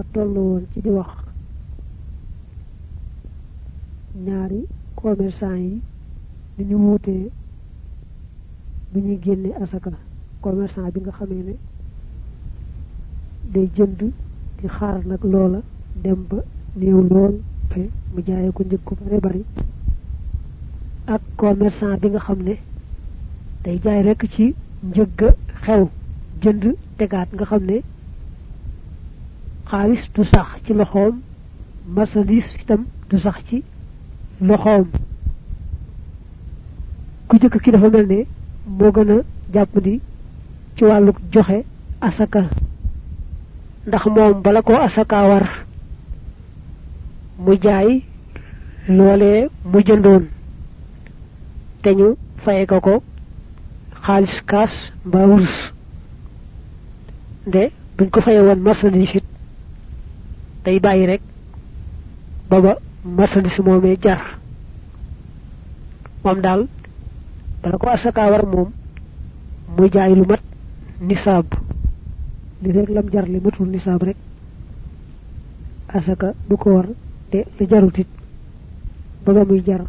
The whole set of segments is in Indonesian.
dafa tollu woon ci di wax ñaari commerçant yi ni ñu wuutee bi ñuy génne asaka. Commerçant bi nga xamee ne day jënd di xaar nag loola dem ba néew lool te mu jaayee ko njëg ko bare bari. Ak commerçant bi nga xam day jaay rekk ci njëgg xew jënd tegaat nga xaalis du sax ci loxoom marchandise itam du sax ci loxoom. Ku jëkk ki dafa mel ne moo asaka. Ndax moom bala asaka war mu jaay loolee mu jëndoon. Te ñu faye ko ko xaalis kaas mbaa nde buñ ko faye woon marchandise it day bàyyi rek baba marchandise moomee jar. Moom daal bala ko asaka war moom mu jaay lu mat nisaab. Li rek lam jar li matul nisaab rek asaka du ko war te la jarut it ba ba muy jar.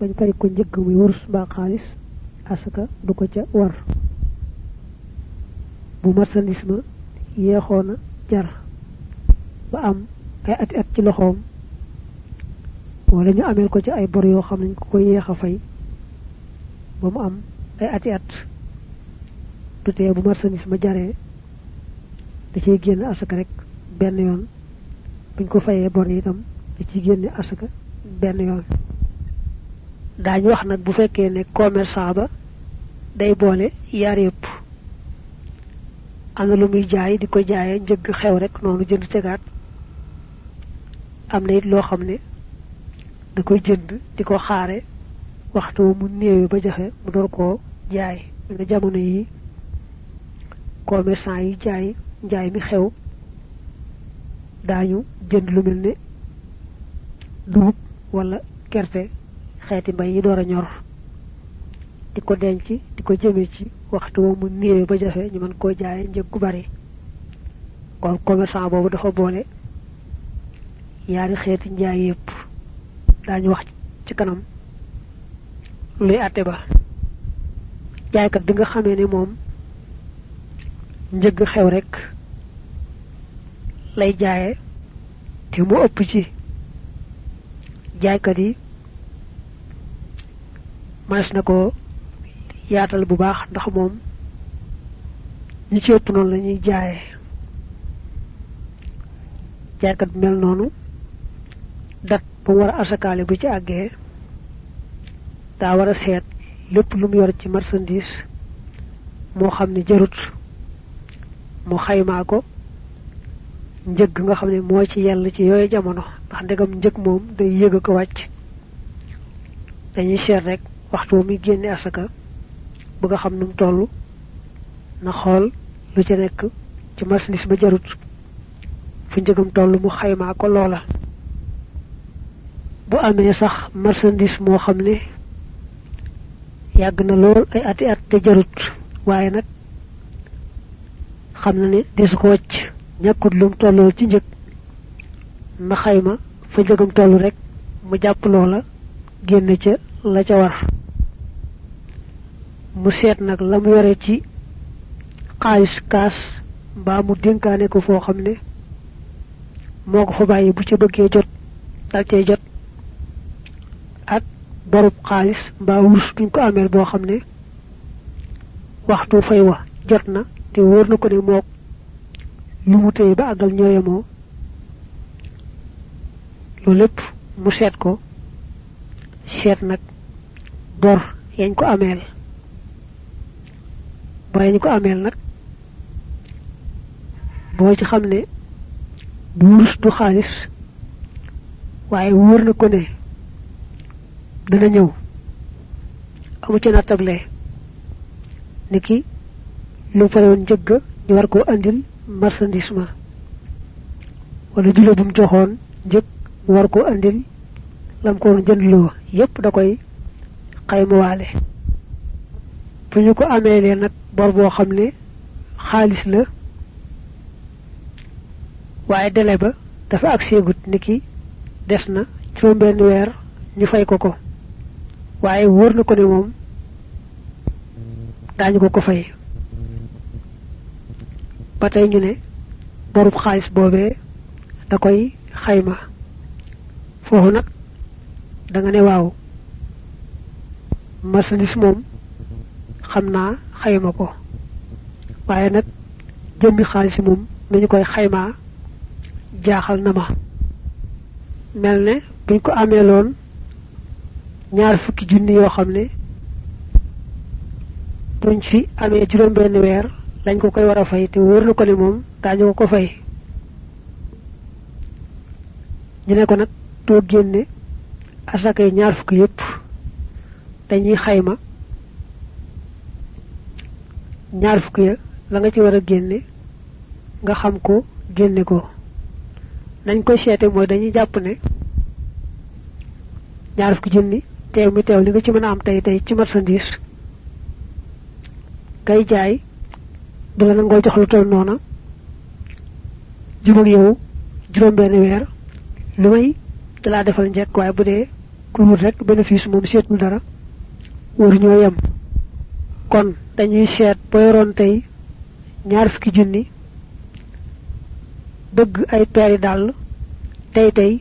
Bañ fay ko njëgg muy wurus mbaa xaalis asaka du ko ca war. Bu marchandise ma yeexoona jar ba am ay ati at ci loxoom wala ñu ameel ko ci ay bor yoo xam nañ ko ko yeex a fay ba mu am ay ati at du tee bu marchandise ma jaree da ciy génn asaka rek benn yoon buñ ko fayee bor itam da ciy génne asaka benn yoon daañu wax nag bu fekkee ne commerçant ba day boole yaar yëpp am na lu muy jaay di ko jaayee njëgg xew rek noonu jënd tegaat am na it loo xam ne da koy jënd di ko xaare waxtu mu néewe ba jafe mu door koo jaay. Nga jamono yi commerçant yi jaay njaay mi xew daañu jënd lu mel ne dugub wala gerte xeeti mbay yi door a ñor. Di ko denc di ko jëme ci waxtu wa mu néewe ba jafe ñu mën koo jaaye njëg gu bari. Kon commerçant boobu dafa boole yaari xeeti njaay yépp daañu wax ci kanam luy àtte ba. Jaaykat bi nga xamee ne moom njëgg xew rek lay jaaye te mu ëpp ci jaaykat yi mas na ko yaatal bu baax ndax moom ñi ci ëpp noonu la ñuy jaaye. Jaaykat mel noonu dat bu war asakaale bu ci àggee daa war a seet lépp lu mu yor ci marchandise moo xam ne jarut mu xaymaa ko njëg nga xam ne moo ci yell ci yooyu jamono ndax ndegam njëg moom day yëg ko wàcc. Dañuy seet rek waxtu muy génne asaka bëgg a xam nu mu toll na xool lu ci nekk ci marchandise ba jarut fu njëgam toll mu xaymaa ko loola bu amee sax marchandise moo xam ne yàgg na lool ay ati at te jarut. Waaye nag xam na ne desu ko wàcc. Ñàkkut lum tollool ci njëg. Na xayma fa njëgam toll rek mu jàpp loola génn ca la ca war. Mu seet nag la mu yore ci xaalis kaas mbaa mu dénkaane ko foo xam ne moo ko fa bu ci bëggee jot dal cay jot borub xaalis mbaa wurus duñ ko ameel boo xam ne waxtu fay wa jot na te wóor na ko ne mook lu mu ba àggal ñooyamoo loolu lépp mu seet ko seet nag bor yañ ko ameel. Bor yañ ko ameel nag boo ci xam ne du wurus du xaalis ko ne dana ñëw. Amu ci nattable ni ki lu fayoon njëgg ñu war koo andil marchandise ma. Wala jule bu mu joxoon njëg war koo andil lam ko jëndloo yépp da koy xaymawaale. Bu ñu ko ameelee nag bor boo xam ne xaalis la waaye délai ba dafa ak seegut niki des na juróom benn weer ñu fay ko ko waaye wóor na ko ne moom daañu ko ko fay. Ba tey ñu ne borub xaalis boobee da koy xayma. Foofu nag da nga ne waaw marchandise moom xam naa xayma ko. Waaye nag jëmmi xaalis moom nu ñu koy xaymaa jaaxal na ma. Mel buñ ko amee loon ñaar fukki junni yoo xam buñ fi lañ ko koy a fay te wóor na ko ne moom daañu ko ko fay. ñu ne ko nag doo génne asakay ñaar fukki yépp dañuy xayma ñaar fukki ya la nga ci nga xam ko génne ko. nañ koy seete mooy dañuy ñaar fukki junni teew mi teew li nga ci mën a am tey tey ci marchandise. Kay jaay du la nangoo jox lu tol noona jëm ak yow juróom benn weer lu may dalaa defal njekk waaye bu dee ku wut rek bénéfice moom seetul dara waru ñoo yem. Kon dañuy seet ba yoroon tey ñaar fukki junni bëgg ay peeri dàll tey tey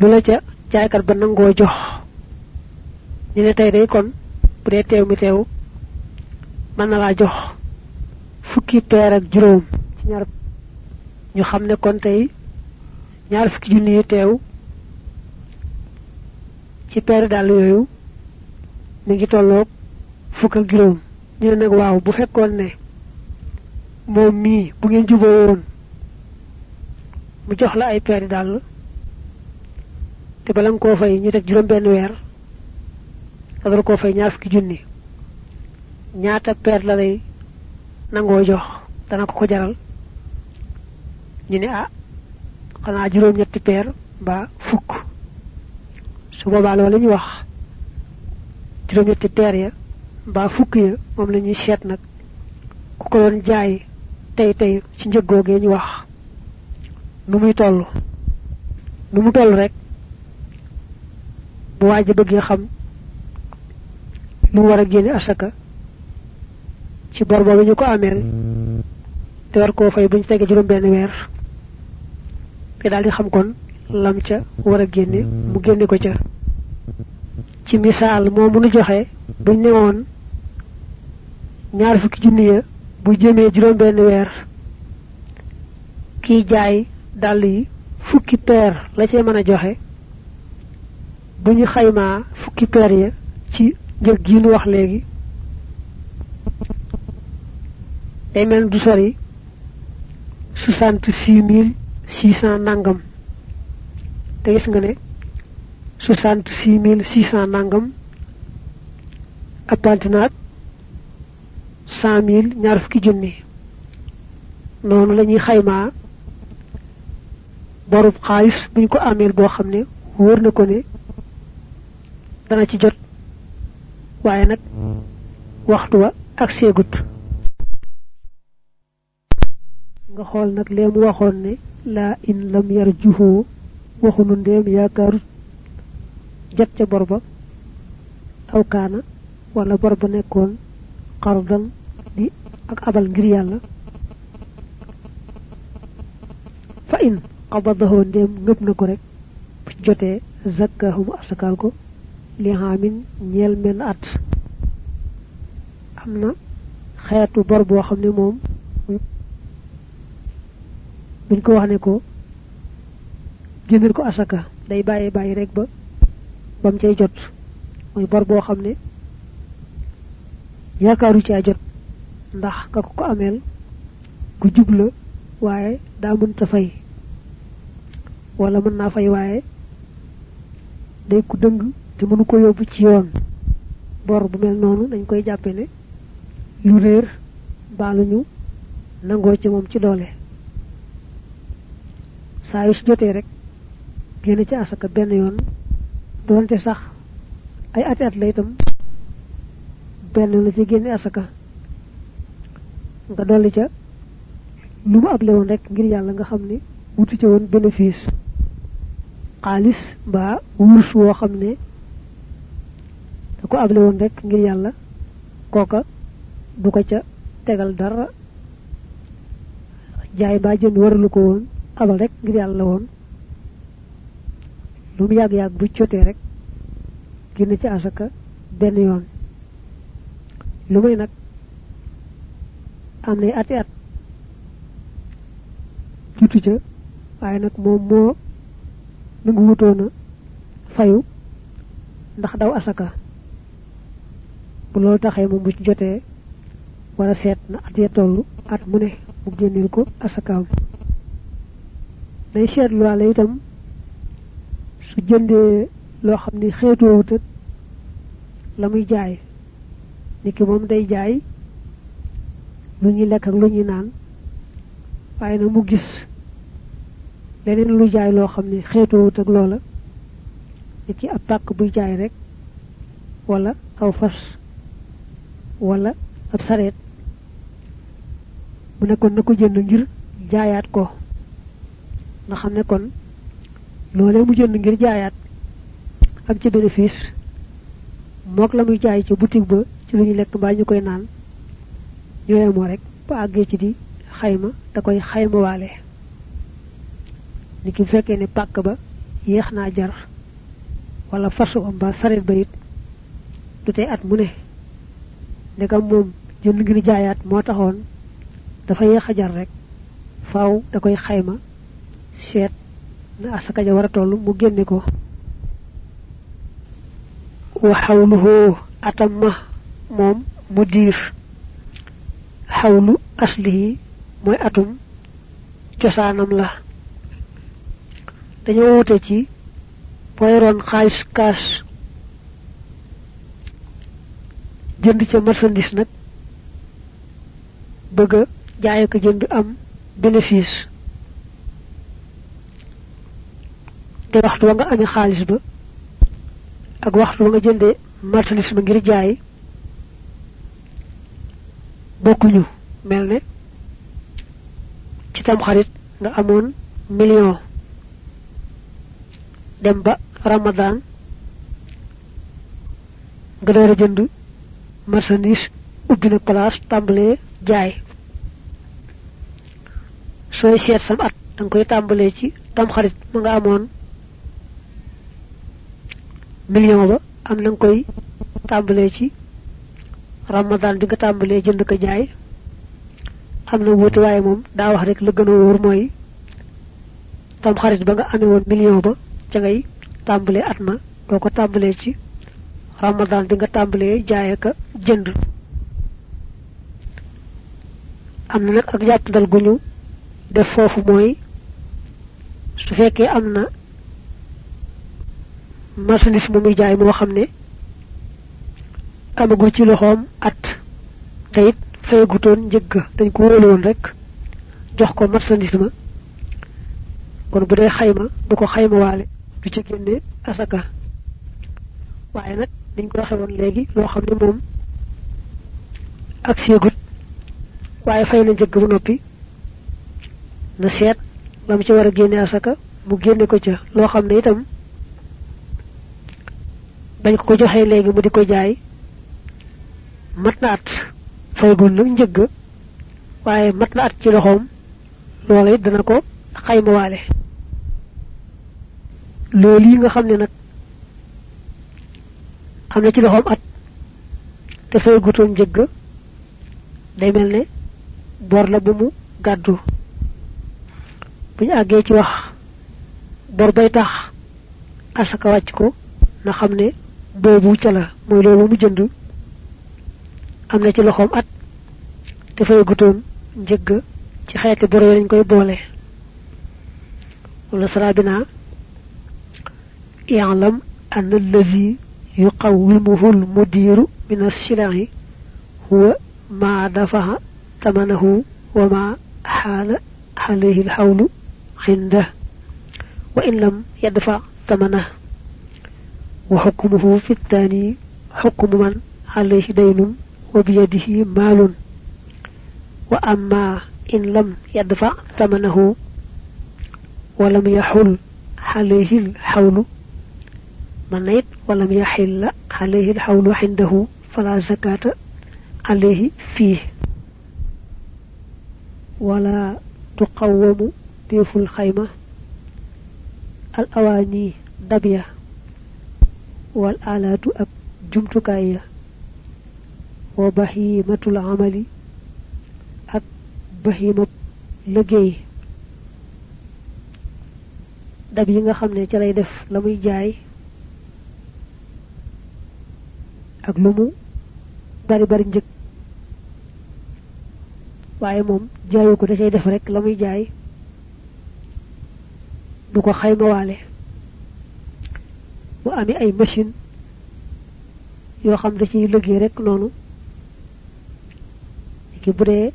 lu la ca jaaykat ba nangoo jox ñu ne tey day kon bu dee teew mi teew mën na laa jox fukki peer ak juróom ci ñaar. Ñu xam ne kon tey ñaar fukki junni yi teew ci peeri dàll yooyu mi ngi tolloog fukk ak juróom. Ñu ne nag waaw bu fekkoon ne moom mii bu ngeen juboo woon mu jox la ay peeri dàll te bala nga koo fay ñu teg juróom benn weer nga dara koo fay ñaar fukki junni. Ñaata peer la lay nangoo jox? Dana ko ko jaral. Ñu ne ah xanaa juróom ñetti peer mbaa fukk. Su boobaa loolu ñu wax. Juróom ñetti peer ya mbaa fukk ya moom la ñuy seet nag. Ku ko doon jaay tey tey ci njëggoogee ñu wax. Nu muy toll? Nu mu toll rek? Bu waaji bëggee xam mu war a génne asaka. Ci bor boobu ñu ko ameel te war koo fay buñ tegee juróom benn weer. Te daal di xam kon lam ca war a génne mu génne ko ca. Ci misaal moo mënu joxe buñ ne woon ñaar fukki junni ya bu jëmee juróom benn weer jaay dàll yi fukki peer la cee mën joxe. Bu ñu fukki peer ya ci njëg gi nu wax léegi. Day mel du sori. soixante six mille six cent nangam. Te gis nga ne soixante six mille six cent nangam appante naag cent mille ñaar fukki junni. Noonu la ñuy xaymaa borub xaalis buñ ko ameel boo xam ne wóor na ko ne dana ci jot waaye nag waxtu wa ak seegut. Nga xool nag lee mu waxoon ne laa in lam yar juhoo waxunu ndéem yaakaarut. Jot ca aw kaana wala bor ba nekkoon xardan di ak abal ngir yàlla. Fa in qabadahu ndéem ngëp na ko rek bu jotee asakaal ko li xaamin ñeel menn at. Am na xeetu bor boo xam ne buñ ko wax ne ko ko asaka day bàyyi bàyyi rek ba bam cay jot. Muy bor boo xam ne yaakaaru caa jot ndax ka ko ko ameel ku jub la waaye daa fay. Wala mën naa fay waaye day ku dëng te mënu ko yóbbu ci yoon. Bor bu mel noonu dañ koy jàppe ne lu réer baaluñu nangoo ci moom ci doole. Saa yu su jotee rek génn ci asaka benn yoon doonte sax ay ati at la itam benn la ci génne asaka. Nga dolli ca lu mu able woon rek ngir yàlla nga xam ne ca bénéfice. Xaalis mbaa woo xam ko able woon rek ngir yàlla kooka du ko ca tegal dara. Jaay mbaa jënd waralu ko woon abal rek ngir yàlla woon. Lu mu yàgg-yàgg bu rek génn ci asaka benn yoon. Lu may nag am nay ati at. Jutu ca waaye nag moom moo nangu wutoona fayu ndax daw asaka bu loolu taxee moom bu ci jotee wara seet na at ya toll at mu ne mu génneel ko asakaam day seetluwaale itam su jëndee loo xam ni xeetoowut la muy jaay. Niki moom day jaay lu ñuy lekk ak lu ñuy naan waaye nag mu gis leneen lu jaay loo xam ne xeetoowut ak loola. Niki ab pàkk buy jaay rek wala aw fas wala ab sareet. Mu ne kon na ko jënd ngir jaayaat ko. Nga xam ne kon loolee mu jënd ngir jaayaat am ci bénéfice mook la muy jaay ci boutique ba ci lu ñu lekk mbaa ñu koy naan ñooye moo rek ba ci di xayma da koy xayma waale. Ni ki fekkee ne pàkk ba jar wala fasu ba sareet ba it at mu ndegam moom jënd ngir jaayaat moo taxoon dafa yéex a rek. Faaw da koy xayma seet na asaka ja war a toll mu génne ko. Wa xawluhu atam ma moom mu diir. Xawlu aslihi mooy atum cosaanam la. Dañoo wute ci roon xaalis kaas jënd ca marchandise nag bëgg jaay ko jënd am bénéfice. Te waxtu wa nga amee xaalis ba ak waxtu wa nga jëndee marchandise ba ngir jaay bokkuñu. Mel ne ci tam xarit nga amoon million. Dem ba ramadan nga door a marchandise ubbi na place tàmbalee jaay. Sooy seet sam at danga koy tàmbalee ci tam xarit ma nga amoon million ba am na koy tàmbalee ci ramadan bi nga tàmbalee jënd ko jaay. Am na wuute waaye moom daa wax rek la gën a wóor tam xarit ba nga amee woon million ba ca ngay tàmbalee at ma doo ci ramadan bi nga tàmbalee jaay ka jënd. Am na nag ak jàppandal gu ñu def foofu mooy su fekkee am na marchandise mu muy jaay moo xam amagul ci loxoom at te it fayagutoon njëgg dañ ko wóolu woon rek jox ko marchandise ma. Kon bu dee xayma du ko xayma waale du ci génne asaka. Waaye nag dañ ko waxe woon léegi loo xam ne moom ak seegut waaye fay na njëgg ba noppi na seet la mu ci war a génne asaka mu génne ko ca. Loo xam ne itam bañ ko joxee léegi mu di ko jaay mat na at. Faygul nag njëgg waaye ci loxoom loola it dana ko xayma waale loolu yi nga xam nag am na ci at te faygutoon njëgg day mel ne bor la bu mu gàddu. Bu ñu àggee ci wax bor bay tax asaka ko na xam ne boobu ca la mooy loolu mu jënd. Ci at te faygutoon njëgg ci xeeti bor yi lañ koy boole. Wala sarabina i'lam an allazi يقومه المدير من السلع هو ما دفع ثمنه وما حال عليه الحول عنده وإن لم يدفع ثمنه. وحكمه في الثاني حكم من عليه دين وبيده مال. وأما إن لم يدفع ثمنه ولم يحل عليه الحول منيت ولم يحل عليه الحول عنده فلا زكاة عليه فيه. ولا تقوم ديف الخيمة الأواني دبية والآلات جمتكاية وبهيمة العمل بهيمة لجي دبي nga xamne ci lay def lamuy ak lu mu bari bari njëg. Waaye moom jaayu ko da cay def rek la muy jaay. Du ko xayma waale. Bu amee ay machine yoo xam da ciy liggéey rek noonu. Ki bu dee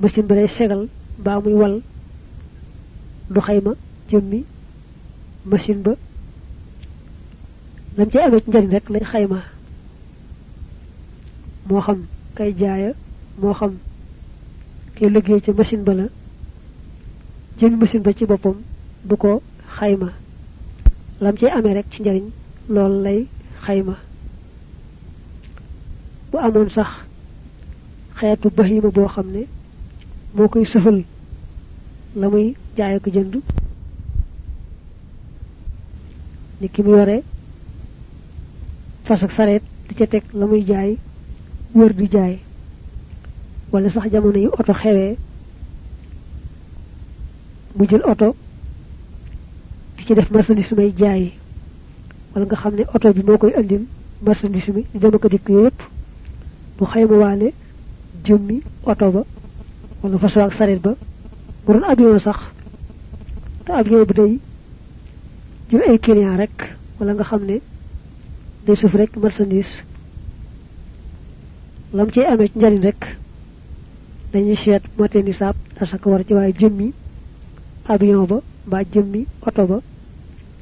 machine bi day segal mbaa muy wal du xayma jëmmi machine ba lam ci ci njariñ rek lay xayma moo xam kay jaaya moo xam kay liggéey ci machine ba la jëmmi machine ba ci boppam du ko xayma. Lam ci amee rek ci njariñ loolu lay xayma. Bu amoon sax xeetu bahima boo xam ne moo koy sëfal la muy jaay ko jënd ni ki mu fas ak sareet di ca teg la muy jaay wër di jaay. Wala sax jamono yi oto xewee mu jël oto di ci def marchandise may jaay. Wala nga xam ne oto bi moo koy andil marchandise mi di dama ko dikk yëpp bu xayma waale jëmmi oto ba wala fas ak sareet ba. Bu doon avion sax te avion bi day jël ay client rek wala nga xam ne day suuf rek marchandise. Lam ciy amee ci njariñ rek dañuy seet moté ni saab asaka war ci waaye jëmmi avion ba mbaa jëmmi oto ba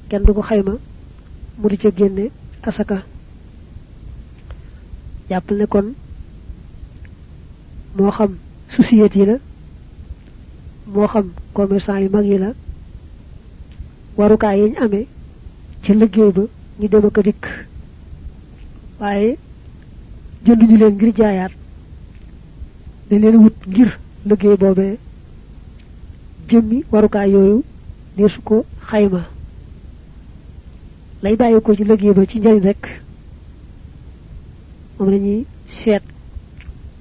kenn du ko xayma mu di ca génne asaka. Jàppal ne kon moo xam société la moo xam commerçant yu mag yi la yi ñu amee ci liggéey ba ñu dem waaye jënduñu leen ngir jaayaat dañ leen wut ngir liggéey boobee. Jëmmi warukaay yooyu deesu ko xayma. Lay bàyyi ko ci liggéey ba ci njariñ rek. Moom la ñuy seet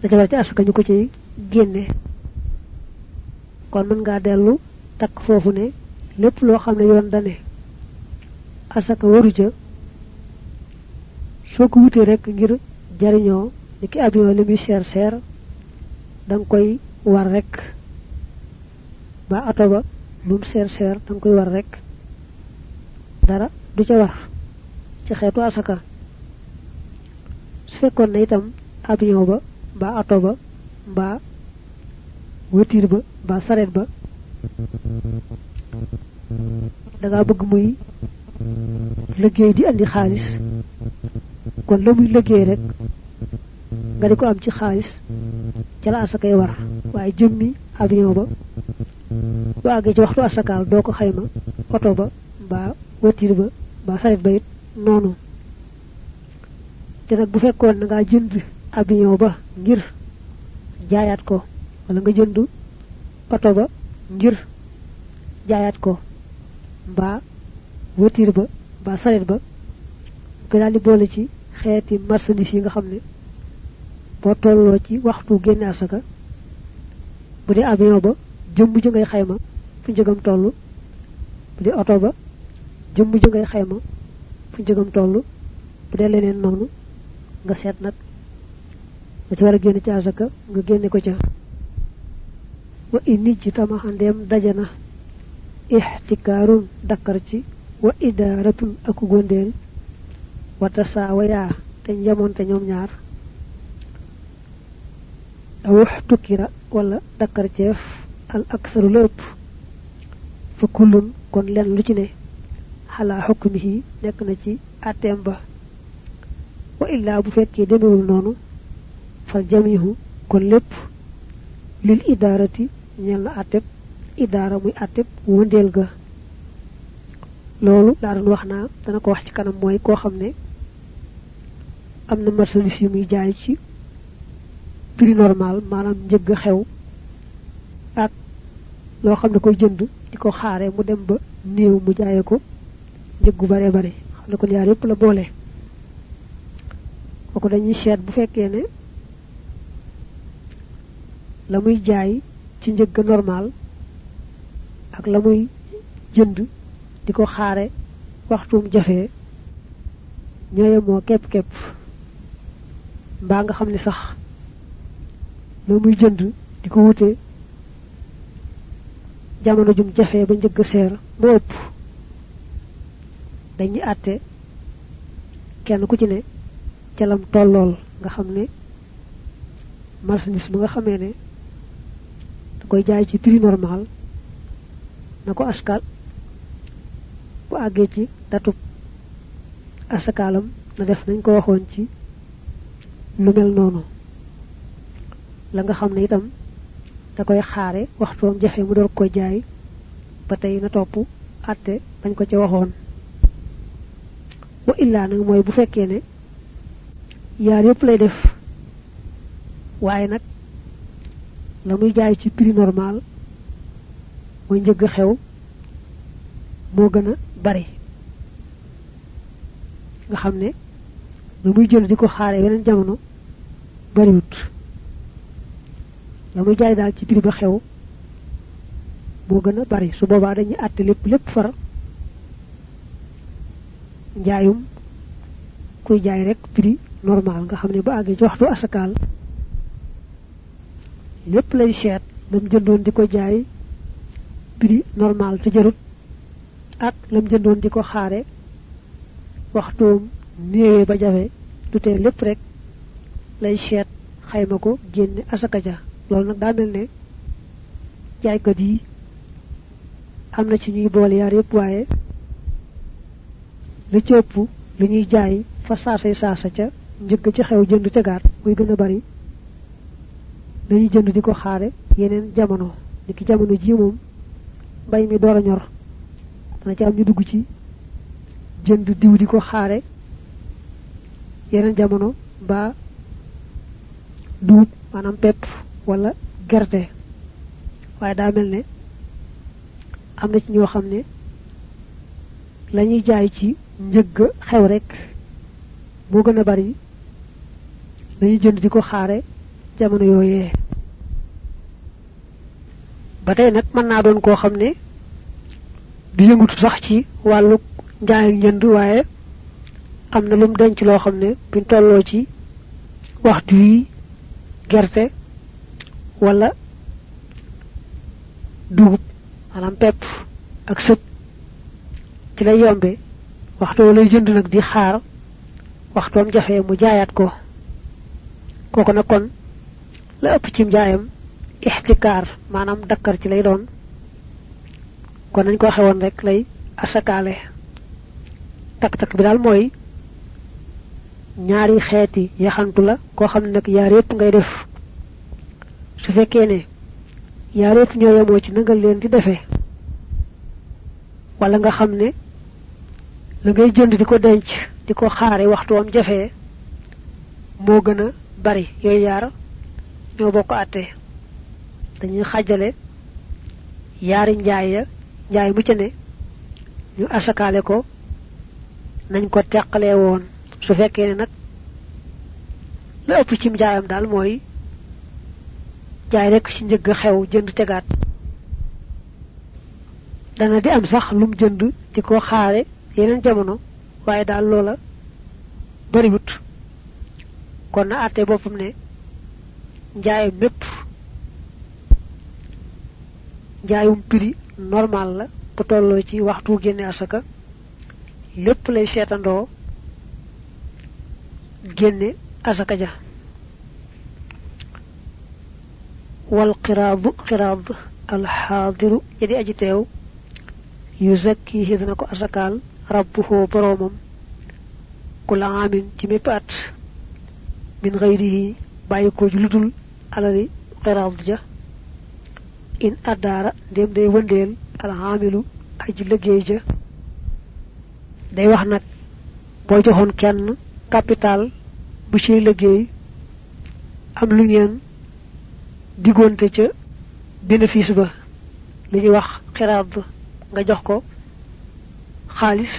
da ca war ci asaka ñu ko ci génne. Kon mën ngaa dellu takk foofu ne lépp loo xam ne yoon dane asaka waru ca soo ko wutee rek ngir jariñoo ni ki avion li muy seer seer da nga koy war rek. Ba ato ba lum seer seer da nga koy war rek. Dara du ca war ci xeetu asaka. Su fekkoon na itam avion ba mbaa ato ba mbaa voiture ba mbaa saret ba da nga bëgg muy liggéey di andi xaalis kon la muy liggéey rek nga di ko am ci xaalis ca la asakay war waaye jëmmi avion ba bu àggee ci waxtu asakaal doo ko xayma oto ba mbaa voiture ba mbaa saret ba it noonu. Te nag bu fekkoon na ngaa jënd avion ba ngir jaayaat ko wala nga jënd oto ba ngir jaayaat ko mbaa voiture ba saret ba ko daal di boole ci xeeti marchandise yi nga xam ne boo tolloo ci waxtu génne asaka bu dee avion ba jëmm ji ngay xayma fu njëgam toll bu dee oto ba jëmm ji ngay xayma fu njëgam toll bu dee leneen noonu nga seet nag nga ci war a génne ci asaka nga génne ko ca. Wa inij ci tamaxandeem dajana ixtikaarun dakkar ci wa idaaratun aku gondeel ci ne xalaa xukmihi nekk na ci atteem ba wa illaa bu fekkee demewul noonu fal jamihu kon lépp lil idarati ñel na atep idara muy atep wondel ga lolu la doon wax naa dana ko wax ci kanam mooy koo xam ne am na marchandise yu muy jaay ci prix normal maanaam njëgg xew ak loo xam ne koy jënd di ko mu dem ba néew mu jaaye ko njëggu bare bare. Xam ne kon yaar yépp la boole. Kooku dañuy seet bu fekkee ne la muy jaay ci njëgg normal ak la muy jënd di ko xaare waxtum jafe ñooye moo képp képp mbaa nga xam ne sax la muy jënd di ko wute. Jamono jum jafe ba njëgg seer mu ëpp dañuy àtte kenn ku ci ne ca lam tollool nga xam ne marchandise bu nga xamee ne da koy jaay ci prix normal na ko askal bu àggee ci datub asakaalam na def nañ ko waxoon ci lu mel noonu la nga xam ne itam da koy xaare waxtoom jafe mu door ko jaay ba tey na topp àtte bañ ko ci waxoon. Wa illaa nag mooy bu fekkee ne yaar yépp lay def nag la jaay ci prix normal mooy njëgg xew moo gën a bari. Nga xam ne la muy jël di ko xaare weneen jamono bariwut. La muy jaay daal ci prix ba xew moo gën a bari. Su boobaa dañuy àtte lépp lépp far njaayum kuy jaay rek prix normal. Nga xam ne ba àggee ci waxtu asakaal lépp lay seet. Lam jëndoon di ko jaay prix normal te jarut. Ak lam jëndoon di ko xaare waxtoom néewee ba jafe du tee rek lay seet xayma ko génne asaka ja. Loolu nag daa mel ne jaaykat yi am na ci ñuy boole yaar yépp waaye la ci ëpp lu ñuy jaay fa saasay saasa ca njëgg ci xew jënd tegaat muy gën a bari dañuy jënd di ko xaare yeneen jamono. Niki jamono ji moom mbay mi door a ñor dana ci am ñu dugg ci jënd diw di ko yeneen jamono ba duub maanaam pepp wala gerte. Waaye daa mel ne am na ci ñoo xam ne lañuy jaay ci njëgg xew rek moo gën a bari dañuy jënd di ko xaare jamono yooyee. Ba tey nag mën naa doon koo xam ne du yëngutu sax ci wàllu njaay ak njënd waaye am na lum denc loo xam ne buñ ci waxtu yi gerte wala dugub maanaam pepp ak sëb ci lay yombe. Waxtu lay jënd nag di xaar waxtoom jafe mu jaayaat ko. Kooku nag kon la ëpp ci njaayam ixtikaar maanaam dakkar ci lay doon. Kon nañ ko xewoon rek lay asakaale. Tak-tak bi daal mooy ñaari xeeti yaxantu la koo xam ne nag yaar yépp ngay def. Su fekkee ne yaar yépp ñoo yemoo ci nangal leen di wala nga xam ne la ngay jënd di ko denc di ko xaare waxtu am jafee moo gën a bari. Yooyu yaar ñoo bokk àtte. Dañuy xàjjale yaari njaay ya njaay mu ca ne ñu asakaale ko nañ ko teqalee woon su fekkee ne nag la ëpp ci njaayam daal mooy jaay rek ci njëgg xew jënd tegaat. Dana di am sax lum jënd di ko xaare yeneen jamono waaye daal loola bariwut. Kon na àtte boppam ne njaayam mépp njaayum prix normal la bu tolloo ci waxtu génne asaka lépp lay seetandoo génne asaka ja wal qiraadu qiraad alxaadiru jadi aji teew yuzakkihi dana ko asakaal rabbuhu boroomam kula amin ci mépp at min xayrihi bàyyi ko ju ludul alali qiraad ja in adara dem day wëndeel alxaamilu aji liggéey ja day wax nag boo joxoon kenn capital bu ciy liggéey am lu ngeen digonte ca bénéfice ba. Li ñuy wax xiraat nga jox ko xaalis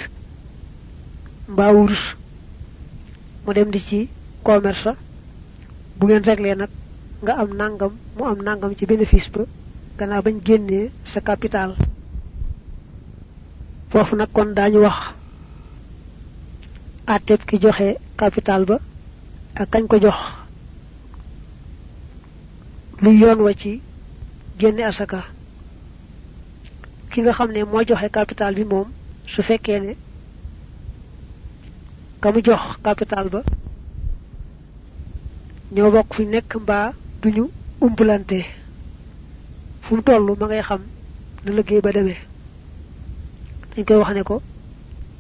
mbaa wurus mu dem di ci commerce. Bu ngeen réglé nag nga am nangam mu am nangam ci bénéfice ba gannaaw bañ génnee sa capital. Foofu nag kon daañu wax àtteeb ki joxe capital ba ak kañ ko jox. Lu yoon wa ci génne asaka. Ki nga xam ne moo joxe capital bi moom su fekkee ne ka mu jox capital ba ñoo bokk fi nekk mbaa duñu umpulante fu mu toll ma ngay xam na liggéey ba demee. Dañ koy wax ne ko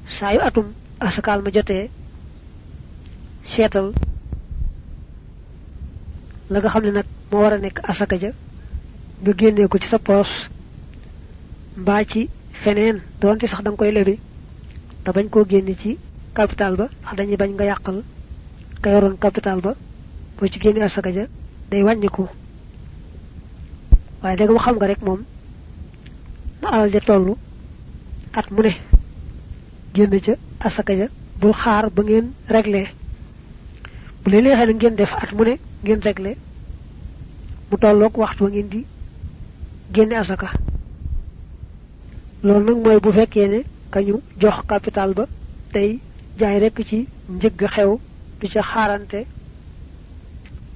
saa atum asakaal ma jotee seetal la nga xam ne nag moo war a nekk asaka ja nga génnee ko ci sa poos mbaa ci feneen doonte sax da nga koy lebi te bañ koo génne ci capital ba ndax dañuy bañ nga yàqal ka yoroon capital ba boo ci génne asaka ja day waaye dégg mu xam nga rek moom na alal ja toll at mu ne génn ca asaka ja bul xaar ba ngeen réglé. Bu leen ngeen def at mu ne ngeen réglé. Mu tolloog waxtu wa ngeen di génne asaka. Loolu nag mooy bu fekkee ne kañu jox capital ba day jaay rek ci njëgg xew du ca xaarante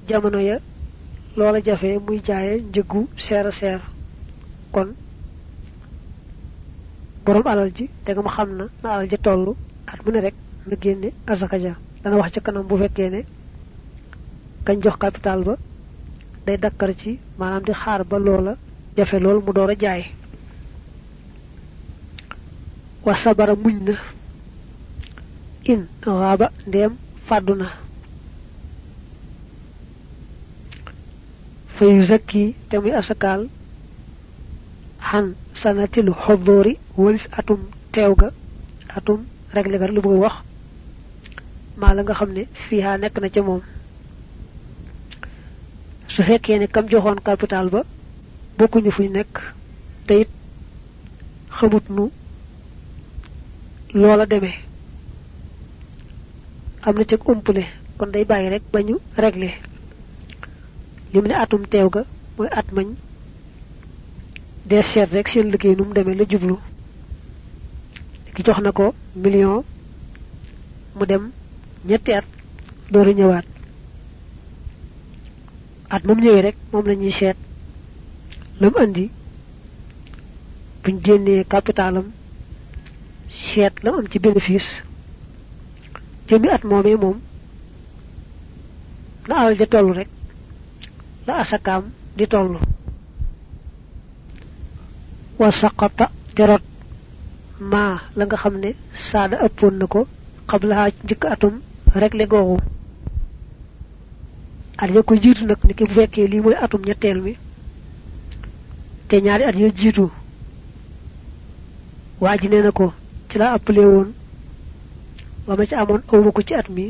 jamono ya loola jafe muy jaaye njëggu seer seer. Kon borom alal ji te nga na na alal ja toll at mu ne rek na génne asaka ja. Dana wax ca kanam bu fekkee ne kañ jox capital ba day dakkar ci maanaam di xaar ba loola jafe lool mu door a jaay. Wa sabara muñ na. In raaba ndeem fàddu na. Fa yu zakki te muy asakaal sanatilu xoddoori walis atum teew ga atum regle ga lu bëgg wax. Maa la nga xam ne fiiha nekk na ca moom. Su fekkee ne kam joxoon capital ba bokkuñu fuñ nekk te it xamut nu loola demee. Am na umpule kon day bàyyi rek bañu réglé. Lim ne atum teew ga at mañ dee seet rek seen liggéey nu mu demee la jublu. Ki jox na ko million mu dem ñetti at dooru ñëwaat. At moom ñëwee rek moom la ñuy seet lam andi. Buñ génnee capitalam seet lam am ci bénéfice. Jëmi at moomee moom na alal ja toll rek la asakaam di toll wa saqata terot ma la nga xam ne saada ëppoon na ko xablaha njëkk atum rek le googu. At ya ko jiitu nag ni ki bu fekkee lii mooy atum ñetteel mi te ñaari at ya jiitu waa ji nee na ko ci laa appelé woon wa ma ci amoon awma ko ci at mi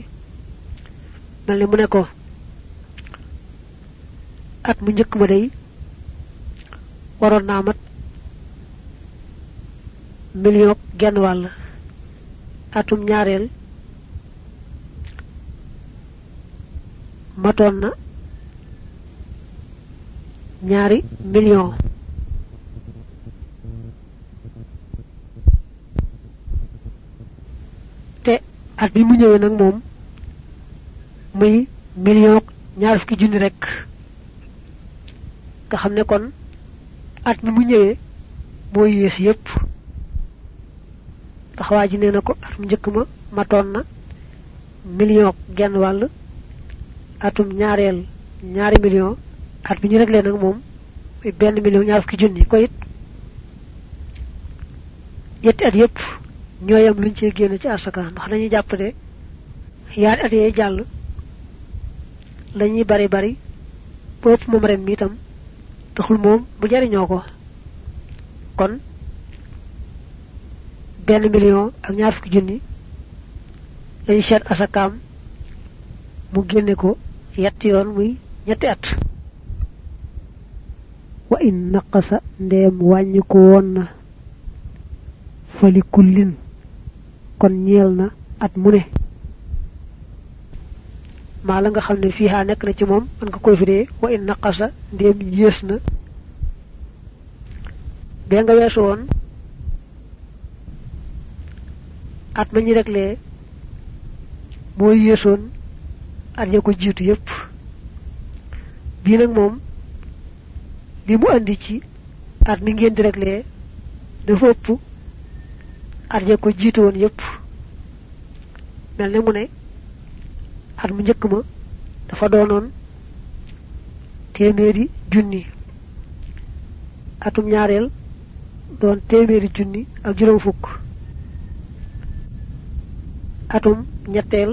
mu ne ko at mu njëkk ma day waroon naa mat million genn wàll. Atum ñaareel matoon na ñaari million. Te at bi mu ñëwee nag moom muy million ñaar fukki junni rek nga xam ne kon at mi mu ñëwee moo yées yépp ndax waa ji nee na ko at mu njëkk ma matoon na million genn wàll atum ñaareel ñaari million at bi ñu réglé nag moom benn million ñaar fukki junni. Ko it yetti at yépp ñooyam luñ cee génn ci asaka ndax dañuy jàpp ne yaari at yee jàll lañuy bari bari moom ren mi itam taxul moom bu jariñoo ko. Kon benn million ak ñaar fukki junni lañu seet asakaam mu génne ko yetti yoon muy ñetti at. Wa in naqasa ndeem wàññi ko woon na. Fali kullin kon ñeel na at mu ne. Maa la nga xam ne fii nekk na ci moom man nga koy firee wa in naqasa ndeem yées na. Bee nga weesu woon at ma ñu reklee moo yéesoon at ya ko jiitu yépp. Bii nag moom li mu andi ci at mi ngeen di reklee dafa ëpp at ya ko jiitu yépp. Mel ne mu ne at mu njëkk ma dafa doonoon téeméeri junni. Atum ñaareel doon téeméeri junni ak juróom fukk atum ñetteel